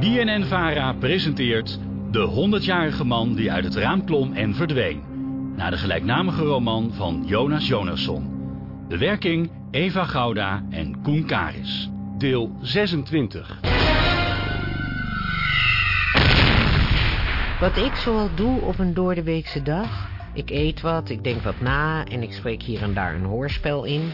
BNN-VARA presenteert De 100-jarige man die uit het raam klom en verdween. Naar de gelijknamige roman van Jonas Jonasson. De werking Eva Gouda en Koen Karis. Deel 26. Wat ik zoal doe op een doordeweekse dag. Ik eet wat, ik denk wat na en ik spreek hier en daar een hoorspel in.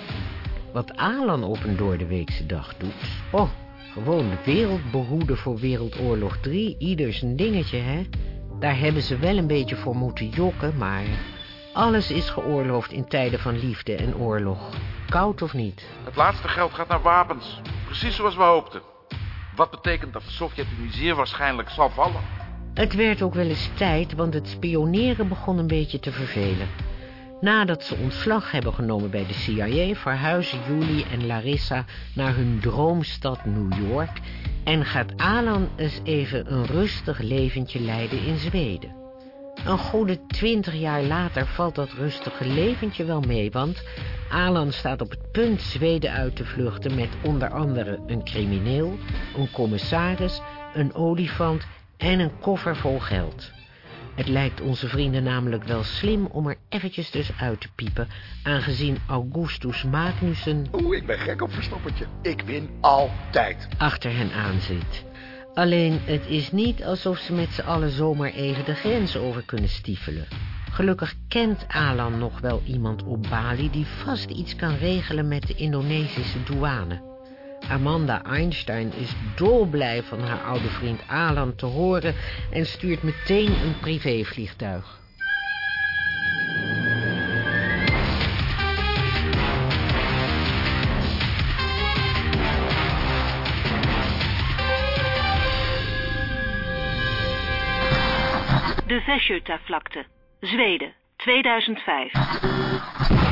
Wat Alan op een doordeweekse dag doet. Oh, gewoon de wereld behoeden voor Wereldoorlog 3. Ieder zijn dingetje, hè. Daar hebben ze wel een beetje voor moeten jokken, maar... Alles is geoorloofd in tijden van liefde en oorlog. Koud of niet. Het laatste geld gaat naar wapens. Precies zoals we hoopten. Wat betekent dat de Sovjet-Unie zeer waarschijnlijk zal vallen. Het werd ook wel eens tijd, want het spioneren begon een beetje te vervelen. Nadat ze ontslag hebben genomen bij de CIA... verhuizen Julie en Larissa naar hun droomstad New York... en gaat Alan eens even een rustig leventje leiden in Zweden. Een goede twintig jaar later valt dat rustige leventje wel mee... want Alan staat op het punt Zweden uit te vluchten... met onder andere een crimineel, een commissaris, een olifant en een koffer vol geld. Het lijkt onze vrienden namelijk wel slim om er eventjes dus uit te piepen... aangezien Augustus Magnussen Oeh, ik ben gek op verstoppertje. Ik win altijd. achter hen aan zit. Alleen, het is niet alsof ze met z'n allen zomaar even de grens over kunnen stiefelen. Gelukkig kent Alan nog wel iemand op Bali... die vast iets kan regelen met de Indonesische douane. Amanda Einstein is dolblij van haar oude vriend Alan te horen... en stuurt meteen een privévliegtuig. De Västgötavlakte, Zweden, 2005.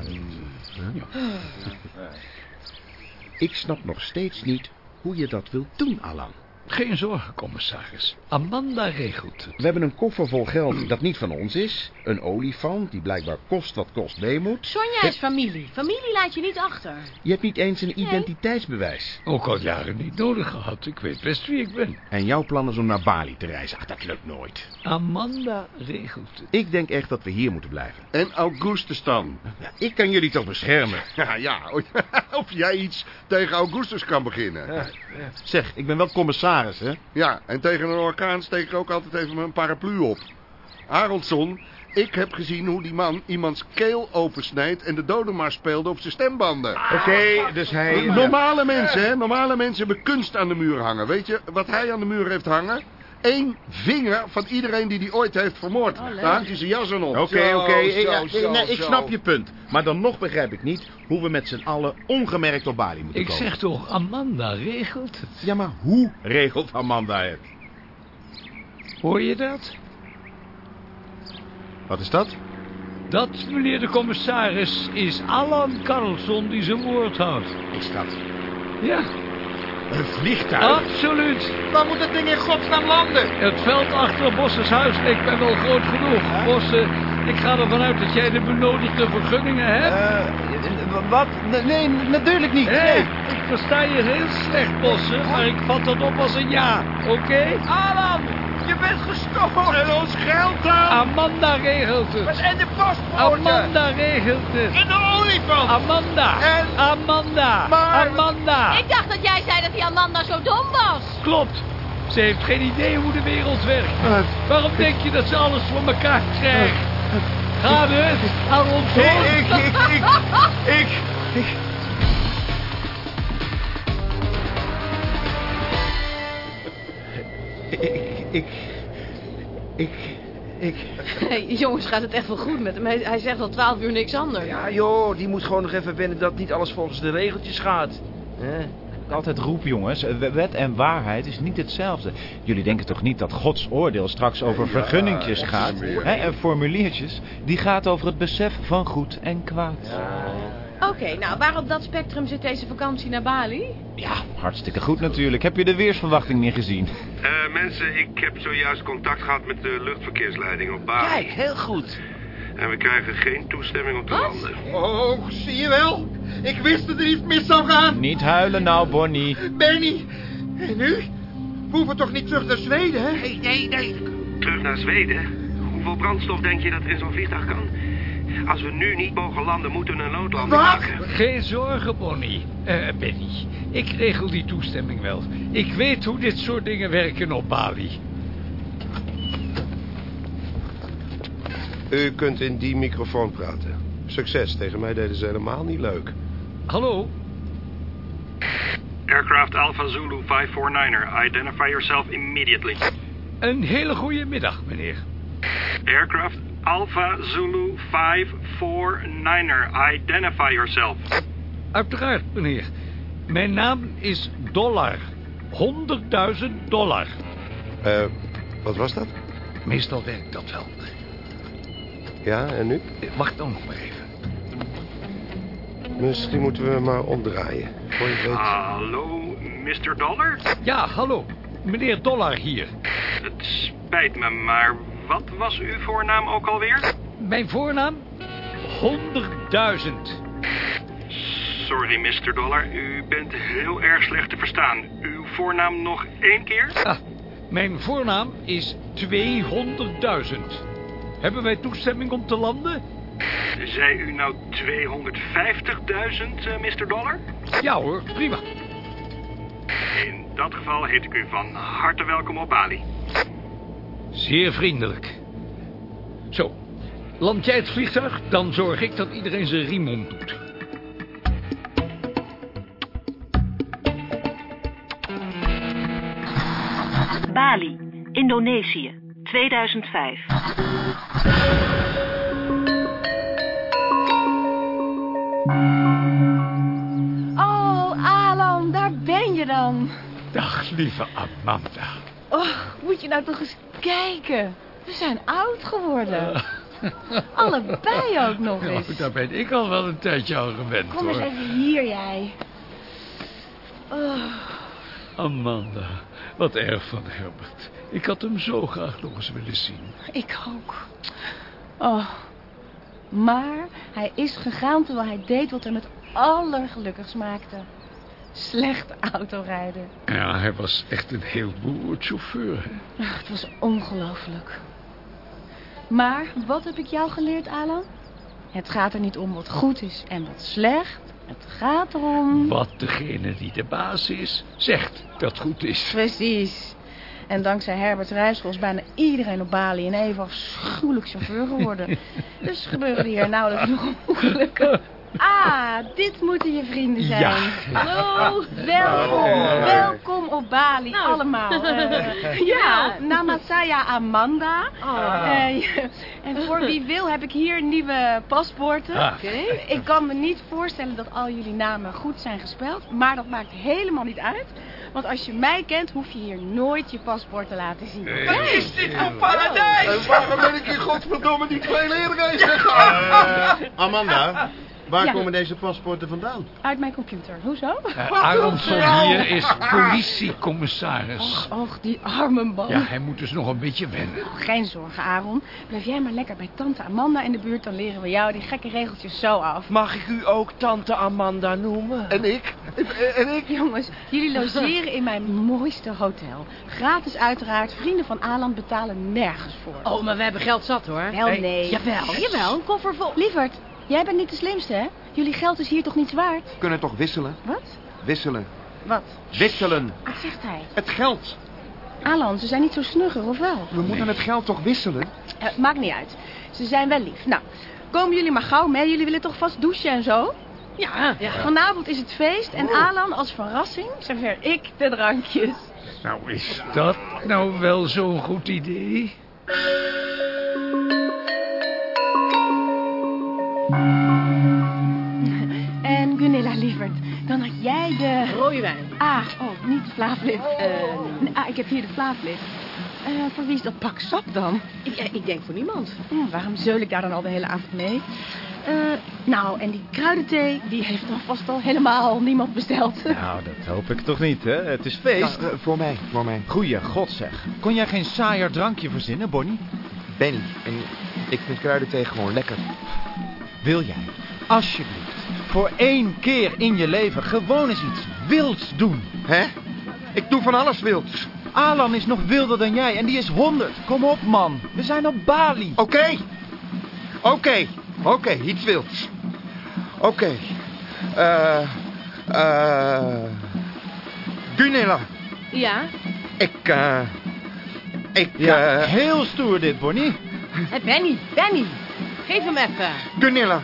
Ik snap nog steeds niet hoe je dat wilt doen, Alan. Geen zorgen, commissaris. Amanda regelt het. We hebben een koffer vol geld dat niet van ons is. Een olifant die blijkbaar kost wat kost mee moet. Sonja is familie. Familie laat je niet achter. Je hebt niet eens een identiteitsbewijs. Ook al jaren niet nodig gehad. Ik weet best wie ik ben. En jouw plan is om naar Bali te reizen. Ach, dat lukt nooit. Amanda regelt het. Ik denk echt dat we hier moeten blijven. En Augustus dan? Ja, ik kan jullie toch beschermen? Ja, ja. Of jij iets tegen Augustus kan beginnen. Zeg, ik ben wel commissaris, hè? Ja, en tegen een orkaan steek ik ook altijd even mijn paraplu op. Haraldsson, ik heb gezien hoe die man iemands keel opensnijdt... en de dodemaar speelde op zijn stembanden. Oké, dus hij... Normale mensen, hè? Normale mensen hebben kunst aan de muur hangen. Weet je wat hij aan de muur heeft hangen? Eén vinger van iedereen die die ooit heeft vermoord. Daar hangt hij zijn jas aan op. Oké, oké. nee, ik snap je punt. Maar dan nog begrijp ik niet hoe we met z'n allen ongemerkt op Bali moeten Ik komen. zeg toch, Amanda regelt het. Ja, maar hoe regelt Amanda het? Hoor je dat? Wat is dat? Dat, meneer de commissaris, is Alan Carlson die zijn woord houdt. Is dat Ja, een vliegtuig? absoluut. Waar moet dat ding in godsnaam landen? Het veld achter Bosses huis leek mij wel groot genoeg. Bosse, ik ga ervan uit dat jij de benodigde vergunningen hebt. Eh, wat? Nee, natuurlijk niet. Hé, ik versta je heel slecht, Bosse, maar ik vat dat op als een ja, oké? Alan, je bent gestoord. En ons geld dan? Amanda regelt het. En de paspoorten. Amanda regelt het. En de olifant. Amanda. En- Amanda. Maar- Amanda. Ik dacht dat jij zei dat die Amanda zo dom was. Klopt. Ze heeft geen idee hoe de wereld werkt. Waarom denk je dat ze alles voor elkaar krijgt? Ga het. Hou ons ik, ik, ik, ik, ik. Ik, ik, ik, ik... Hey, jongens, gaat het echt wel goed met hem? Hij, hij zegt al twaalf uur niks anders. Ja joh, die moet gewoon nog even wennen dat niet alles volgens de regeltjes gaat. Hè? Altijd roep, jongens. Eh, Wet en waarheid is niet hetzelfde. Jullie denken toch niet dat Gods oordeel straks over vergunningjes gaat? Hè, en formuliertjes. Die gaat over het besef van goed en kwaad. Oké, nou, waar op dat spectrum zit deze vakantie naar Bali? Ja, hartstikke goed natuurlijk. Heb je de weersverwachting niet gezien? Eh, mensen, ik heb zojuist contact gehad met de luchtverkeersleiding op Bali. Kijk, heel goed. En we krijgen geen toestemming om te landen. Oh, zie je wel? Ik wist dat er iets mis zou gaan. Niet huilen nou, Bonnie. Benny. En nu? We hoeven toch niet terug naar Zweden, hè? Nee, nee, nee. Terug naar Zweden? Hoeveel brandstof denk je dat er in zo'n vliegtuig kan? Als we nu niet mogen landen, moeten we een noodlanding Wat? maken. Geen zorgen, Bonnie. Eh, Benny. Ik regel die toestemming wel. Ik weet hoe dit soort dingen werken op Bali. U kunt in die microfoon praten. Succes, tegen mij deden ze helemaal niet leuk. Hallo? Aircraft Alpha Zulu 549er, identify yourself immediately. Een hele goede middag, meneer. Aircraft Alpha Zulu 549er, identify yourself. Uiteraard, meneer. Mijn naam is Dollar. 100.000 dollar. Eh, wat was dat? Meestal werkt dat wel. Ja, en nu? Wacht dan nog maar even. Misschien moeten we maar omdraaien. Voor je het weet... Hallo, Mr. Dollar? Ja, hallo. Meneer Dollar hier. Het spijt me, maar wat was uw voornaam ook alweer? Mijn voornaam? 100.000. Sorry, Mr. Dollar, u bent heel erg slecht te verstaan. Uw voornaam nog één keer? Ah, mijn voornaam is 200.000. Hebben wij toestemming om te landen? Zei u nou 250.000, eh, Mr. Dollar? Ja hoor, prima. In dat geval heet ik u van harte welkom op Bali. Zeer vriendelijk. Zo, land jij het vliegtuig, dan zorg ik dat iedereen zijn riem om doet. Bali, Indonesië, 2005. Oh, Alan, daar ben je dan. Dag, lieve Amanda. Oh, moet je nou toch eens kijken. We zijn oud geworden. Allebei ook nog Ja, eens. daar ben ik al wel een tijdje aan gewend, Kom eens even hier, jij. Oh, Amanda, wat erg van Herbert. Ik had hem zo graag nog eens willen zien. ik ook. Oh, maar hij is gegaan terwijl hij deed wat hem het allergelukkigst maakte. Slecht autorijden. Ja, hij was echt een heel beroerd chauffeur. hè. Ach, het was ongelooflijk. Maar wat heb ik jou geleerd, Alan? Het gaat er niet om wat goed is en wat slecht. Het gaat erom... Wat degene die de baas is, zegt dat goed is. Precies. En dankzij Herbert Rijssel is bijna iedereen op Bali een even afschuwelijk chauffeur geworden. dus gebeuren hier nauwelijks nog ongelukken. Ah, dit moeten je vrienden zijn. Ja. Hallo, welkom. Welkom op Bali, allemaal. Eh, ja, Namasaya Amanda. Eh, ja, en voor wie wil heb ik hier nieuwe paspoorten. Ah. Oké. Ik kan me niet voorstellen dat al jullie namen goed zijn gespeld. Maar dat maakt helemaal niet uit. Want als je mij kent, hoef je hier nooit je paspoort te laten zien. Wat is dit voor paradijs? En waarom ben ik hier godverdomme niet veel eerder gegaan? Amanda, waar Ja. komen deze paspoorten vandaan? Uit mijn computer. Hoezo? Uh, Aronson hier is politiecommissaris. Och, och, die arme man. Ja, hij moet dus nog een beetje wennen. Geen zorgen, Aaron. Blijf jij maar lekker bij tante Amanda in de buurt, dan leren we jou die gekke regeltjes zo af. Mag ik u ook tante Amanda noemen? En ik? En ik? Jongens, jullie logeren in mijn mooiste hotel. Gratis uiteraard. Vrienden van Alan betalen nergens voor. Oh, maar we hebben geld zat, hoor. Wel nee. Jawel, jawel. Een koffer vol. Lieverd, jij bent niet de slimste, hè? Jullie geld is hier toch niets waard? We kunnen toch wisselen? Wat? Wisselen. Wat? Wisselen. Wat zegt hij? Het geld. Alan, ze zijn niet zo snugger, of wel? We moeten het geld toch wisselen? Eh, maakt niet uit. Ze zijn wel lief. Nou, komen jullie maar gauw mee. Jullie willen toch vast douchen en zo? Ja, vanavond is het feest. En Alan, als verrassing, serveer ik de drankjes. Nou, is dat nou wel zo'n goed idee? En Gunilla, lieverd, dan had jij de... Rode wijn. Ah, oh, niet de Vlaaflip. Eh, ah, ik heb hier de Vlaaflip. Eh, voor wie is dat pak sap dan? Ik, eh, ik denk voor niemand. Ja, waarom zeul ik daar dan al de hele avond mee? Eh, nou, en die kruidenthee, die heeft dan vast al helemaal niemand besteld. Nou, dat hoop ik toch niet, hè? Het is feest. Ja, voor mij, voor mij. Goeie god zeg. Kon jij geen saaier drankje verzinnen, Bonnie? Benny, en ik vind kruidenthee gewoon lekker. Wil jij, alsjeblieft, voor één keer in je leven gewoon eens iets wilds doen. Hè? Ik doe van alles wilds. Alan is nog wilder dan jij en die is honderd. Kom op, man. We zijn op Bali. Oké. Oké. Oké, iets wilds. Oké. Eh... eh... Gunilla, Ja? ik, eh... Ik, Ja, eh... heel stoer dit, Bonnie. Hé, Benny, Benny. Geef hem even. Gunilla,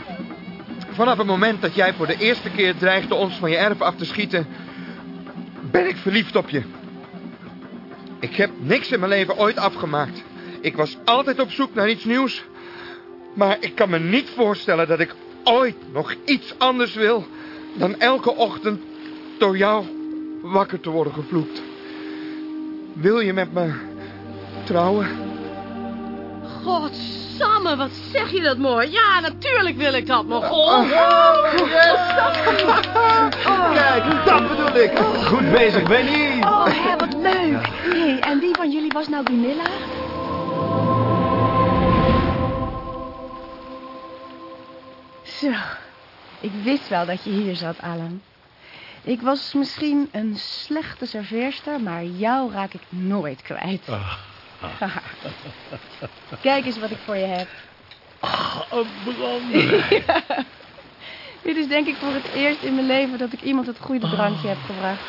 vanaf het moment dat jij voor de eerste keer dreigde ons van je erf af te schieten... ben ik verliefd op je. Ik heb niks in mijn leven ooit afgemaakt. Ik was altijd op zoek naar iets nieuws. Maar ik kan me niet voorstellen dat ik ooit nog iets anders wil... dan elke ochtend door jou wakker te worden gevloekt. Wil je met me trouwen? Godsamme, wat zeg je dat mooi. Ja, natuurlijk wil ik dat nog. Oh, Oh, yes. Kijk, dat bedoel ik. Goed bezig, Benny. Oh, hè, wat leuk. Hé, en wie van jullie was nou Gunilla? Zo, ik wist wel dat je hier zat, Alan. Ik was misschien een slechte serveerster, maar jou raak ik nooit kwijt. Kijk eens wat ik voor je heb. Een brandewijn. Ja. Dit is denk ik voor het eerst in mijn leven dat ik iemand het goede drankje heb gebracht.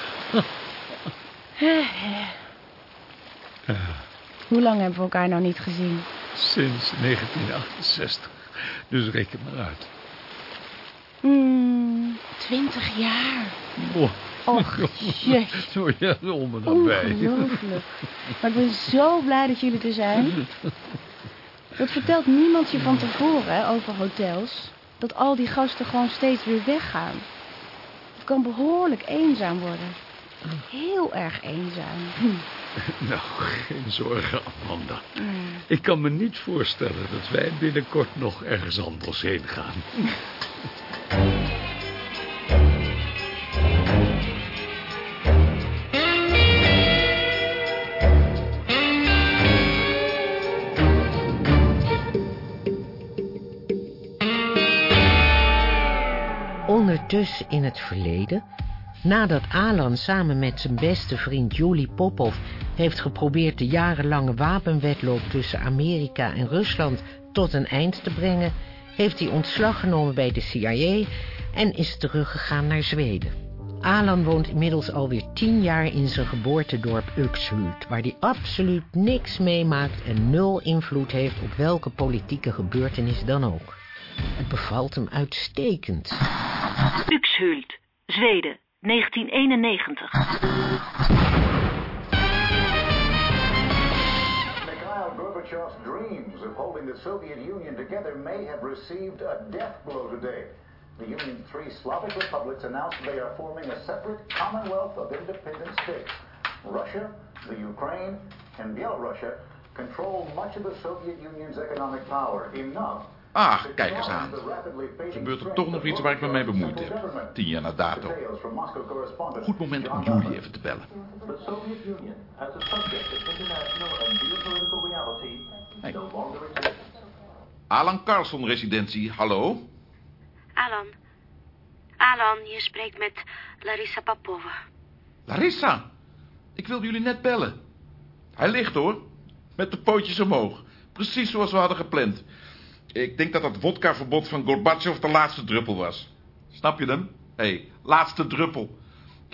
Hoe lang hebben we elkaar nou niet gezien? Sinds 1968. Dus reken maar uit. Hmm, twintig jaar. Oh. Och, jeetje. Zo ja, om me nabij. Ongelooflijk. Maar ik ben zo blij dat jullie er zijn. Dat vertelt niemand je van tevoren over hotels. Dat al die gasten gewoon steeds weer weggaan. Het kan behoorlijk eenzaam worden. Heel erg eenzaam. Nou, geen zorgen, Amanda. Ik kan me niet voorstellen dat wij binnenkort nog ergens anders heen gaan. Ondertussen in het verleden, nadat Alan samen met zijn beste vriend Juli Popov heeft geprobeerd de jarenlange wapenwedloop tussen Amerika en Rusland tot een eind te brengen, heeft hij ontslag genomen bij de CIA en is teruggegaan naar Zweden. Alan woont inmiddels alweer tien jaar in zijn geboortedorp Uxhult, waar hij absoluut niks meemaakt en nul invloed heeft op welke politieke gebeurtenis dan ook. Het bevalt hem uitstekend. Uxhult, Zweden, 1991. Mikhail Gorbachev's dreams of holding the Soviet Union together may have received a death blow today. The Union's three Slavic republics announced they are forming a separate Commonwealth of Independent States. Russia, the Ukraine, and Belarus control much of the Soviet Union's economic power, enough Ah, kijk eens aan. Gebeurt er toch nog iets waar ik me mee bemoeid heb? Tien jaar na dato. Goed moment om Julie even te bellen. Exists. Alan Carlson residentie, hallo? Alan. Alan, je spreekt met Larissa Papova. Larissa, ik wilde jullie net bellen. Hij ligt hoor, met de pootjes omhoog. Precies zoals we hadden gepland. Ik denk dat dat vodkaverbod van Gorbachev de laatste druppel was. Snap je hem? Hé, hey, laatste druppel.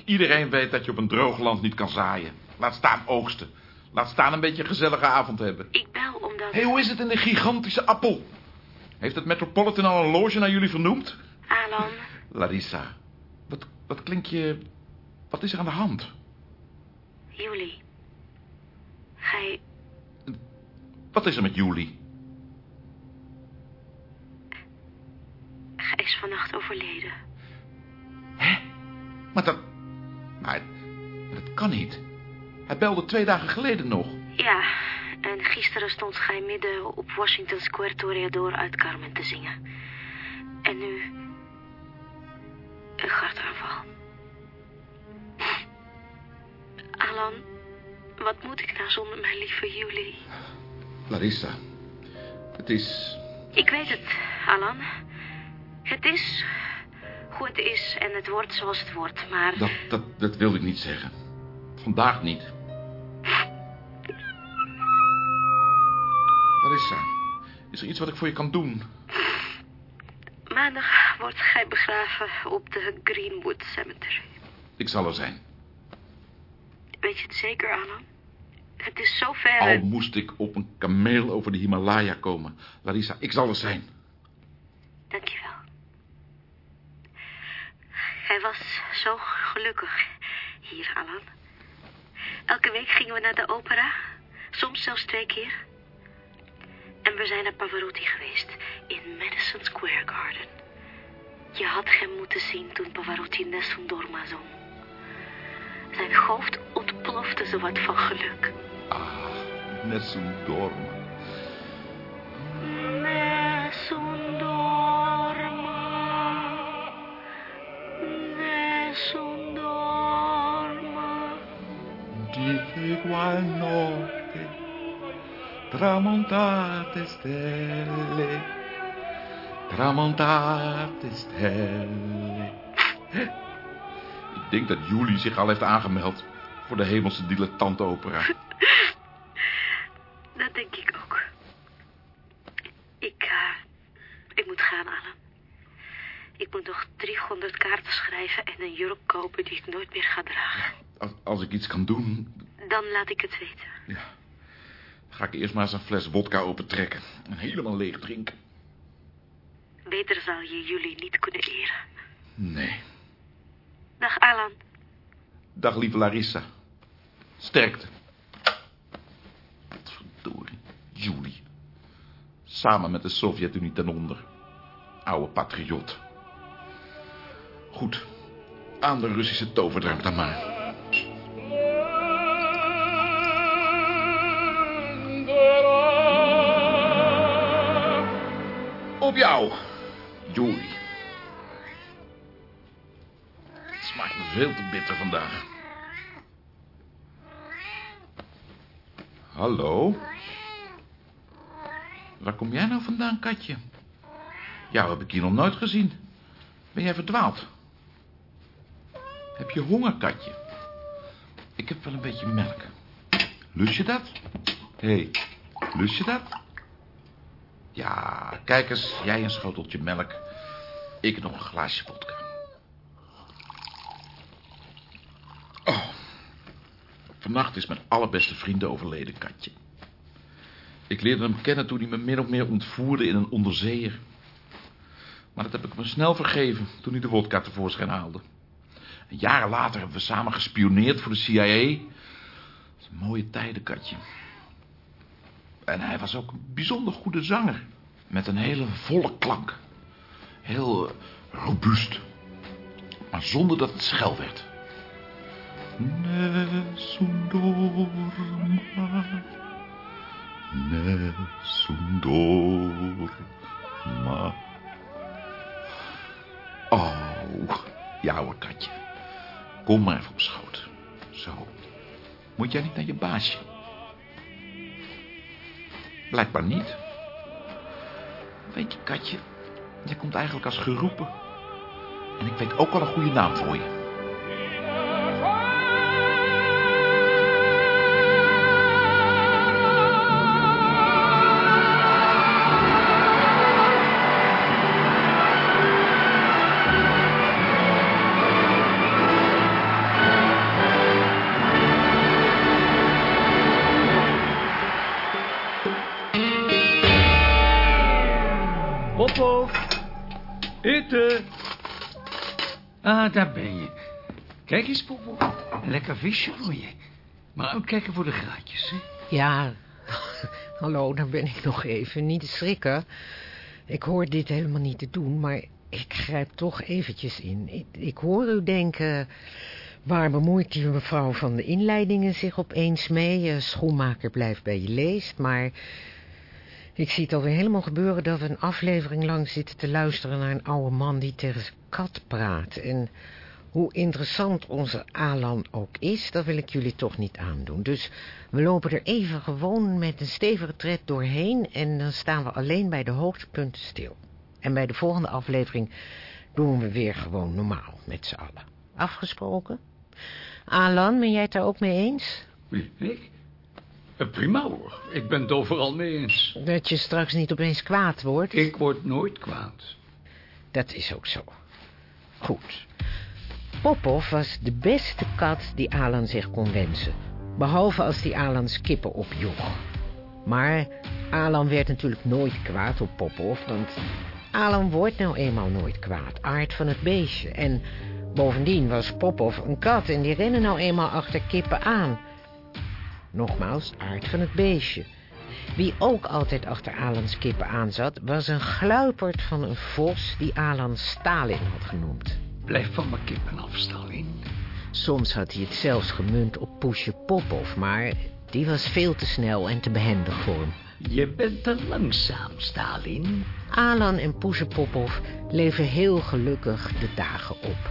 Iedereen weet dat je op een droog land niet kan zaaien. Laat staan oogsten. Laat staan een beetje een gezellige avond hebben. Ik bel omdat... Hé, hey, hoe is het in de gigantische appel? Heeft het Metropolitan al een loge naar jullie vernoemd? Alan. Larissa, wat, wat klink je... Wat is er aan de hand? Julie. Gij... Wat is er met Julie? Gij is vannacht overleden. Maar dat... Maar dat kan niet. Hij belde twee dagen geleden nog. Ja, en gisteren stond gij midden op Washington Square Toreador uit Carmen te zingen. En nu... Een hartaanval. Alan, wat moet ik nou zonder mijn lieve Julie? Larissa, het is... Ik weet het, Alan. Het is, het is en het wordt zoals het wordt, maar... Dat, dat, dat wilde ik niet zeggen. Vandaag niet. Larissa, is er iets wat ik voor je kan doen? Maandag wordt gij begraven op de Greenwood Cemetery. Ik zal er zijn. Weet je het zeker, Alan? Het is zo ver... Al moest ik op een kameel over de Himalaya komen. Larissa, ik zal er zijn. Dankjewel. Hij was zo gelukkig hier, Alan. Elke week gingen we naar de opera. Soms zelfs twee keer. En we zijn naar Pavarotti geweest. In Madison Square Garden. Je had hem moeten zien toen Pavarotti Nessun Dorma zong. Zijn hoofd ontplofte zowat van geluk. Nessun Dorma. Nessun Dorma. Notte, tramontate stelle, tramontate stelle. Ik denk dat Julie zich al heeft aangemeld voor de hemelse dilettantopera. Dat denk ik ook. Ik, eh, ik moet gaan, Alan. Ik moet nog 300 kaarten schrijven en een jurk kopen die ik nooit meer ga dragen. Als, als ik iets kan doen, Dan laat ik het weten. ga ik eerst maar eens een fles wodka opentrekken. En helemaal leeg drinken. Beter zal je jullie niet kunnen eren. Nee. Dag, Alan. Dag, lieve Larissa. Sterkte. Verdorie. Julie. Samen met de Sovjet-Unie ten onder. Oude patriot. Goed. Aan de Russische toverdrank dan maar. Op jou, Julie. Het smaakt me veel te bitter vandaag. Hallo? Waar kom jij nou vandaan, katje? Jou heb ik hier nog nooit gezien. Ben jij verdwaald? Heb je honger, katje? Ik heb wel een beetje melk. Lust je dat? Hé, hey, lust je dat? Ja, kijk eens, jij een schoteltje melk. Ik nog een glaasje vodka. Oh, vannacht is mijn allerbeste vriend overleden, Katje. Ik leerde hem kennen toen hij me min of meer ontvoerde in een onderzeeër. Maar dat heb ik me snel vergeven toen hij de wodka tevoorschijn haalde. En jaren later hebben we samen gespioneerd voor de CIA. Dat mooie tijden, Katje. En hij was ook een bijzonder goede zanger. Met een hele volle klank. Heel eh, robuust. Maar zonder dat het schel werd. Nessun dorma. Oh, hoor, katje. Kom maar even op schoot. Zo. Moet jij niet naar je baasje? Blijkbaar niet. Weet je, katje, jij komt eigenlijk als geroepen. En ik weet ook wel een goede naam voor je. Ah, daar ben je. Kijk eens, Poppo. Een lekker visje voor je. Maar ook kijken voor de graatjes, hè? Ja, hallo, daar ben ik nog even. Niet schrikken. Ik hoor dit helemaal niet te doen, maar ik grijp toch eventjes in. Ik, ik hoor u denken... Waar bemoeit die mevrouw van de inleidingen zich opeens mee? Je schoenmaker blijft bij je leest, maar... Ik zie het alweer helemaal gebeuren dat we een aflevering lang zitten te luisteren naar een oude man die tegen zijn kat praat. En hoe interessant onze Alan ook is, dat wil ik jullie toch niet aandoen. Dus we lopen er even gewoon met een stevige tred doorheen en dan staan we alleen bij de hoogtepunten stil. En bij de volgende aflevering doen we weer gewoon normaal met z'n allen. Afgesproken? Alan, ben jij het daar ook mee eens? Ik? Eh, Prima hoor, ik ben het overal mee eens. Dat je straks niet opeens kwaad wordt? Ik word nooit kwaad. Dat is ook zo. Goed. Popov was de beste kat die Alan zich kon wensen. Behalve als die Alans kippen opjoeg. Maar Alan werd natuurlijk nooit kwaad op Popov, want Alan wordt nou eenmaal nooit kwaad. Aard van het beestje. En bovendien was Popov een kat en die rennen nou eenmaal achter kippen aan. Nogmaals, aard van het beestje. Wie ook altijd achter Alans kippen aanzat, was een gluiperd van een vos die Alan Stalin had genoemd. Blijf van mijn kippen af, Stalin. Soms had hij het zelfs gemunt op Poesje Popov, maar die was veel te snel en te behendig voor hem. Je bent te langzaam, Stalin. Alan en Poesje Popov leven heel gelukkig de dagen op.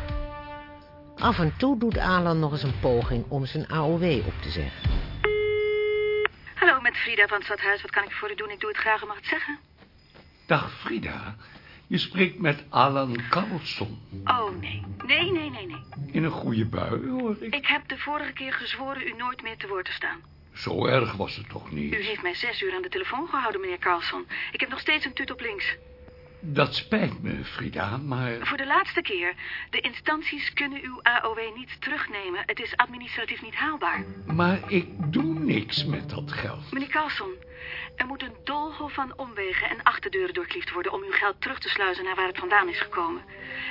Af en toe doet Alan nog eens een poging om zijn AOW op te zeggen. Frida van het stadhuis. Wat kan ik voor u doen? Ik doe het graag, u mag het zeggen. Dag, Frida. Je spreekt met Alan Carlson. Oh, nee. Nee, nee, nee, nee. In een goede bui, hoor ik. Ik heb de vorige keer gezworen u nooit meer te woord te staan. Zo erg was het toch niet? U heeft mij zes uur aan de telefoon gehouden, meneer Carlson. Ik heb nog steeds een tut op links. Dat spijt me, Frida, maar... Voor de laatste keer. De instanties kunnen uw AOW niet terugnemen. Het is administratief niet haalbaar. Maar ik doe niks met dat geld. Meneer Carlson, er moet een doolhof van omwegen en achterdeuren doorkliefd worden... om uw geld terug te sluizen naar waar het vandaan is gekomen.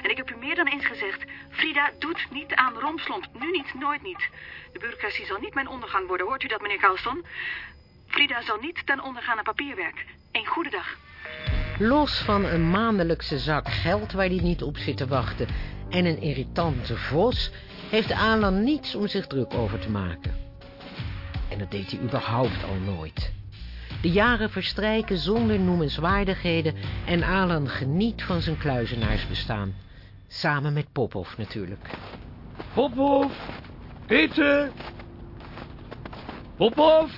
En ik heb u meer dan eens gezegd... Frida doet niet aan romslomp. Nu niet, nooit niet. De bureaucratie zal niet mijn ondergang worden. Hoort u dat, meneer Carlson? Frida zal niet ten onder gaan aan papierwerk. Een goede dag. Los van een maandelijkse zak geld waar hij niet op zit te wachten... en een irritante vos... heeft Alan niets om zich druk over te maken. En dat deed hij überhaupt al nooit. De jaren verstrijken zonder noemenswaardigheden... en Alan geniet van zijn kluizenaarsbestaan. Samen met Popov natuurlijk. Popov, eten. Popov.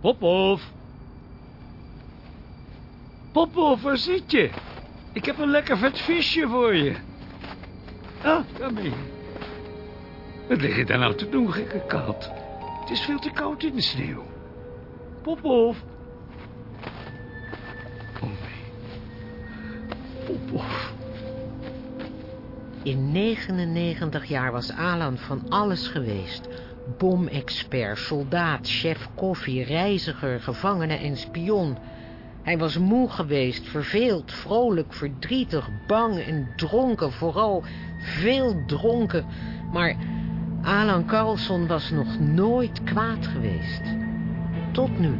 Popov. Popov, waar zit je? Ik heb een lekker vet visje voor je. Ah, daar ben. Wat lig je daar nou te doen, gekke kat? Het is veel te koud in de sneeuw. Popov. Oh nee. Popov. In 99 jaar was Alan van alles geweest. Bomexpert, soldaat, chef koffie, reiziger, gevangene en spion. Hij was moe geweest, verveeld, vrolijk, verdrietig, bang en dronken. Vooral veel dronken. Maar Alan Carlson was nog nooit kwaad geweest. Tot nu.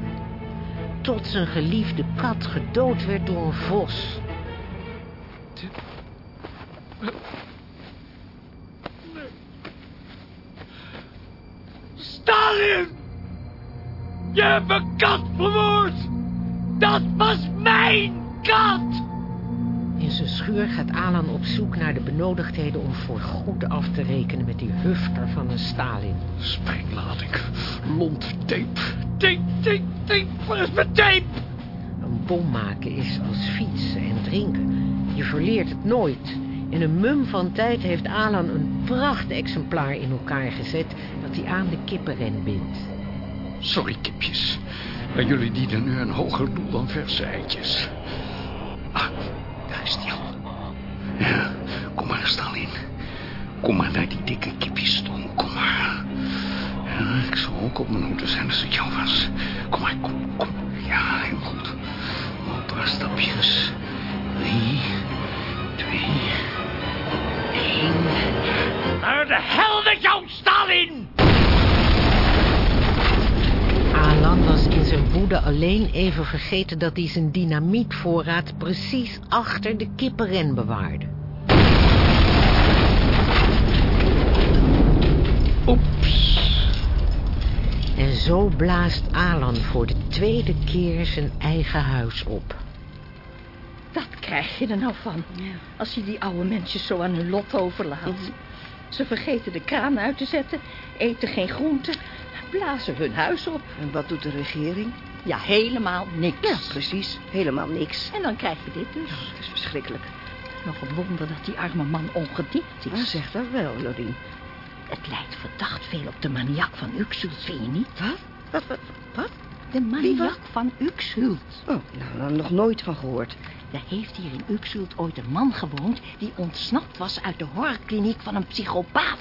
Tot zijn geliefde kat gedood werd door een vos. Stalin! Je hebt een kat vermoord! Dat was mijn kat! In zijn schuur gaat Alan op zoek naar de benodigdheden om voor goed af te rekenen met die hufter van een Stalin. Springlading, lont, tape, tape, tape, tape, waar is mijn tape? Een bom maken is als fietsen en drinken. Je verleert het nooit. In een mum van tijd heeft Alan een prachtexemplaar in elkaar gezet... dat hij aan de kippenren bindt. Sorry, kipjes. Maar jullie dienen nu een hoger doel dan verse eitjes. Ah, daar is die al. Ja, kom maar, Stalin. Kom maar naar die dikke kipjesstoom, kom maar. Ik zal ook op mijn hoede zijn als het jou was. Kom maar, kom, kom. Ja, heel goed. Een paar stapjes. Drie, twee, één. Naar de hel met jou, Stalin! Alan was in zijn woede alleen even vergeten dat hij zijn dynamietvoorraad precies achter de kippenren bewaarde. Oeps. En zo blaast Alan voor de tweede keer zijn eigen huis op. Wat krijg je er nou van? Als je die oude mensen zo aan hun lot overlaat. Ze vergeten de kraan uit te zetten, eten geen groenten, blazen hun huis op. En wat doet de regering? Ja, helemaal niks. Ja, precies. Helemaal niks. En dan krijg je dit dus. Het is verschrikkelijk. Nog een wonder dat die arme man ongedierd is. Maar zeg dat wel, Lorien. Het lijkt verdacht veel op de maniak van Uxhult, vind je niet? Wat? Wat, wat, wat? De maniak van Uxhult. Oh, nou, nou, nog nooit van gehoord. Er heeft hier in Uxhult ooit een man gewoond... die ontsnapt was uit de horrorkliniek van een psychopaat.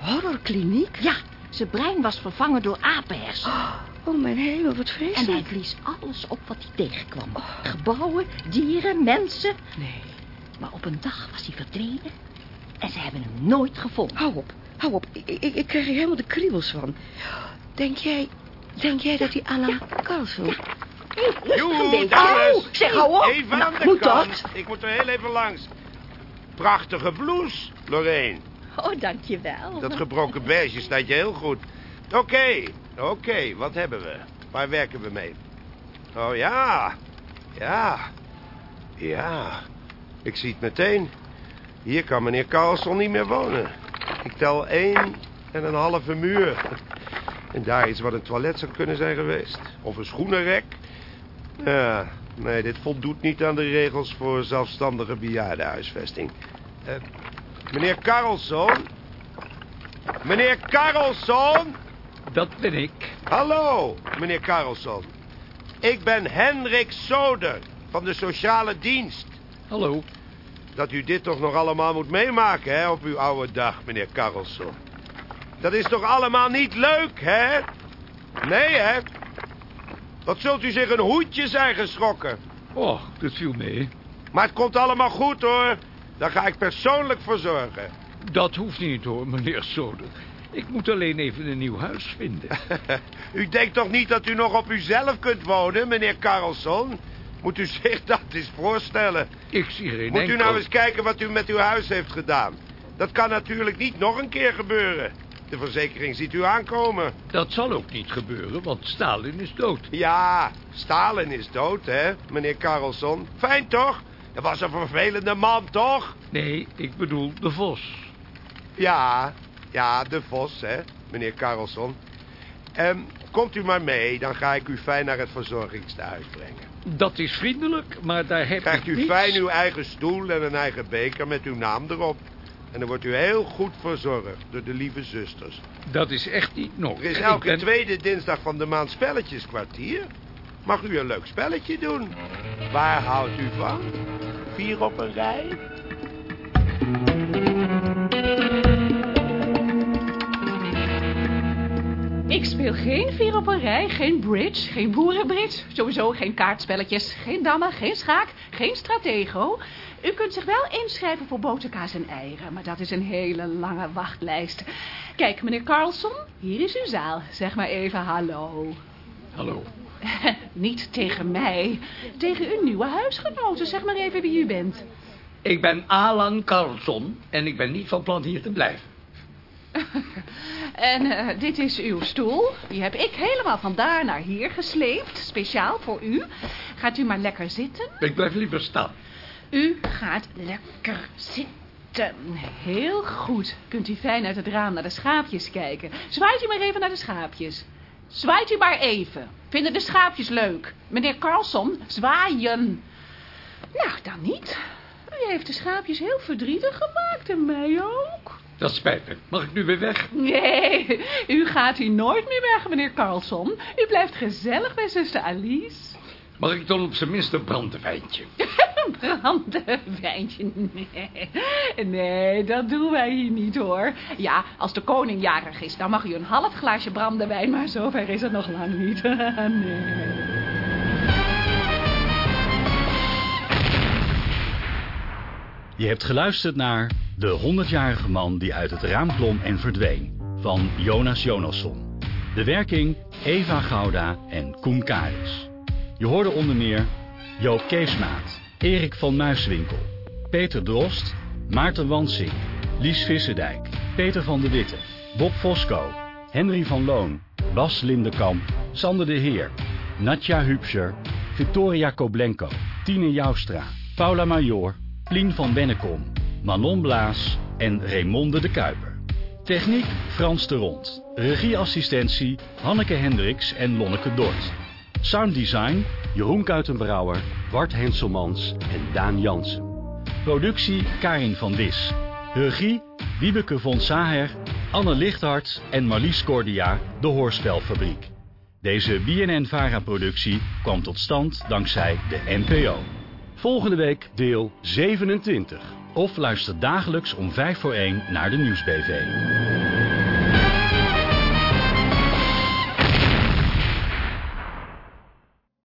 Horrorkliniek? Ja, zijn brein was vervangen door apenhersen. Oh, mijn hemel, wat En vreselijk. hij blies alles op wat hij tegenkwam. Gebouwen, dieren, mensen. Nee. Maar op een dag was hij verdwenen... en ze hebben hem nooit gevonden. Hou op, hou op. Ik, ik, ik krijg hier helemaal de kriebels van. Denk jij, denk jij dat die Alan Carlson... Joe, een beetje. dames. Oh, zeg, hou op. Even Nou, aan de moet kant. dat? Ik moet er heel even langs. Prachtige blouse, Lorraine. Oh, dankjewel. Dat gebroken beige staat je heel goed. Oké, oké, wat hebben we? Waar werken we mee? Oh ja, ja, ja. Ik zie het meteen. Hier kan meneer Carlson niet meer wonen. Ik tel één en een halve muur. En daar is wat een toilet zou kunnen zijn geweest. Of een schoenenrek. Ja, nee, dit voldoet niet aan de regels voor zelfstandige bejaardenhuisvesting. Eh, meneer Carlson? Meneer Carlson? Dat ben ik. Hallo, meneer Carlson. Ik ben Henrik Soder van de sociale dienst. Hallo. Dat u dit toch nog allemaal moet meemaken, hè, op uw oude dag, meneer Carlson. Dat is toch allemaal niet leuk, hè? Nee, hè? Wat zult u zich een hoedje zijn geschrokken? Oh, dat viel mee. Maar het komt allemaal goed, hoor. Daar ga ik persoonlijk voor zorgen. Dat hoeft niet hoor, meneer Soder. Ik moet alleen even een nieuw huis vinden. u denkt toch niet dat u nog op uzelf kunt wonen, meneer Carlson? Moet u zich dat eens voorstellen. Ik zie geen Moet u nou eens kijken wat u met uw huis heeft gedaan. Dat kan natuurlijk niet nog een keer gebeuren. De verzekering ziet u aankomen. Dat zal ook niet gebeuren, want Stalin is dood. Ja, Stalin is dood, hè, meneer Carlson. Fijn toch? Dat was een vervelende man, toch? Nee, ik bedoel de Vos. Ja, ja, de Vos, hè, meneer Carlson. Ehm, komt u maar mee, dan ga ik u fijn naar het verzorgingstehuis brengen. Dat is vriendelijk, maar daar heb Krijgt ik u niets. fijn uw eigen stoel en een eigen beker met uw naam erop. En dan wordt u heel goed verzorgd door de lieve zusters. Dat is echt niet nog. Er is elke ben- tweede dinsdag van de maand spelletjeskwartier. Mag u een leuk spelletje doen? Waar houdt u van? Vier op een rij? Ik speel geen vier op een rij, geen bridge, geen boerenbridge. Sowieso geen kaartspelletjes, geen dammen, geen schaak, geen stratego. U kunt zich wel inschrijven voor boterkaas en eieren, maar dat is een hele lange wachtlijst. Kijk, meneer Carlson, hier is uw zaal. Zeg maar even hallo. Hallo. Niet tegen mij, tegen uw nieuwe huisgenoten. Zeg maar even wie u bent. Ik ben Alan Carlson en ik ben niet van plan hier te blijven. En eh, dit is uw stoel. Die heb ik helemaal vandaar naar hier gesleept. Speciaal voor u. Gaat u maar lekker zitten. Ik blijf liever staan. U gaat lekker zitten. Heel goed. Kunt u fijn uit het raam naar de schaapjes kijken. Zwaait u maar even naar de schaapjes. Zwaait u maar even. Vinden de schaapjes leuk? Meneer Carlson, zwaaien. Nou, dan niet. U heeft de schaapjes heel verdrietig gemaakt en mij ook. Dat spijt me. Mag ik nu weer weg? Nee, u gaat hier nooit meer weg, meneer Carlson. U blijft gezellig bij zuster Alice. Mag ik dan op zijn minst een brandewijntje? Brandewijntje, nee. Nee, dat doen wij hier niet, hoor. Ja, als de koning jarig is, dan mag u een half glaasje brandewijn, maar zover is het nog lang niet. nee. Je hebt geluisterd naar De 100-jarige man die uit het raam klom en verdween van Jonas Jonasson. De werking Eva Gouda en Koen Karis. Je hoorde onder meer Joop Keesmaat, Erik van Muiswinkel, Peter Drost, Maarten Wansing, Lies Visserdijk, Peter van de Witte, Bob Fosco, Henry van Loon, Bas Lindekamp, Sander de Heer, Natja Hupscher, Victoria Koblenko, Tine Joustra, Paula Major, Plien van Bennekom, Manon Blaas en Raymonde de Kuiper. Techniek Frans de Rond. Regieassistentie Hanneke Hendricks en Lonneke Dort. Sounddesign Jeroen Kuitenbrouwer, Bart Henselmans en Daan Jansen. Productie Karin van Dis. Regie Wiebeke von Saher, Anne Lichthart en Marlies Cordia, de Hoorspelfabriek. Deze BNN-VARA-productie kwam tot stand dankzij de NPO. Volgende week deel 27. Of luister dagelijks om 5 voor 1 naar de Nieuwsbv.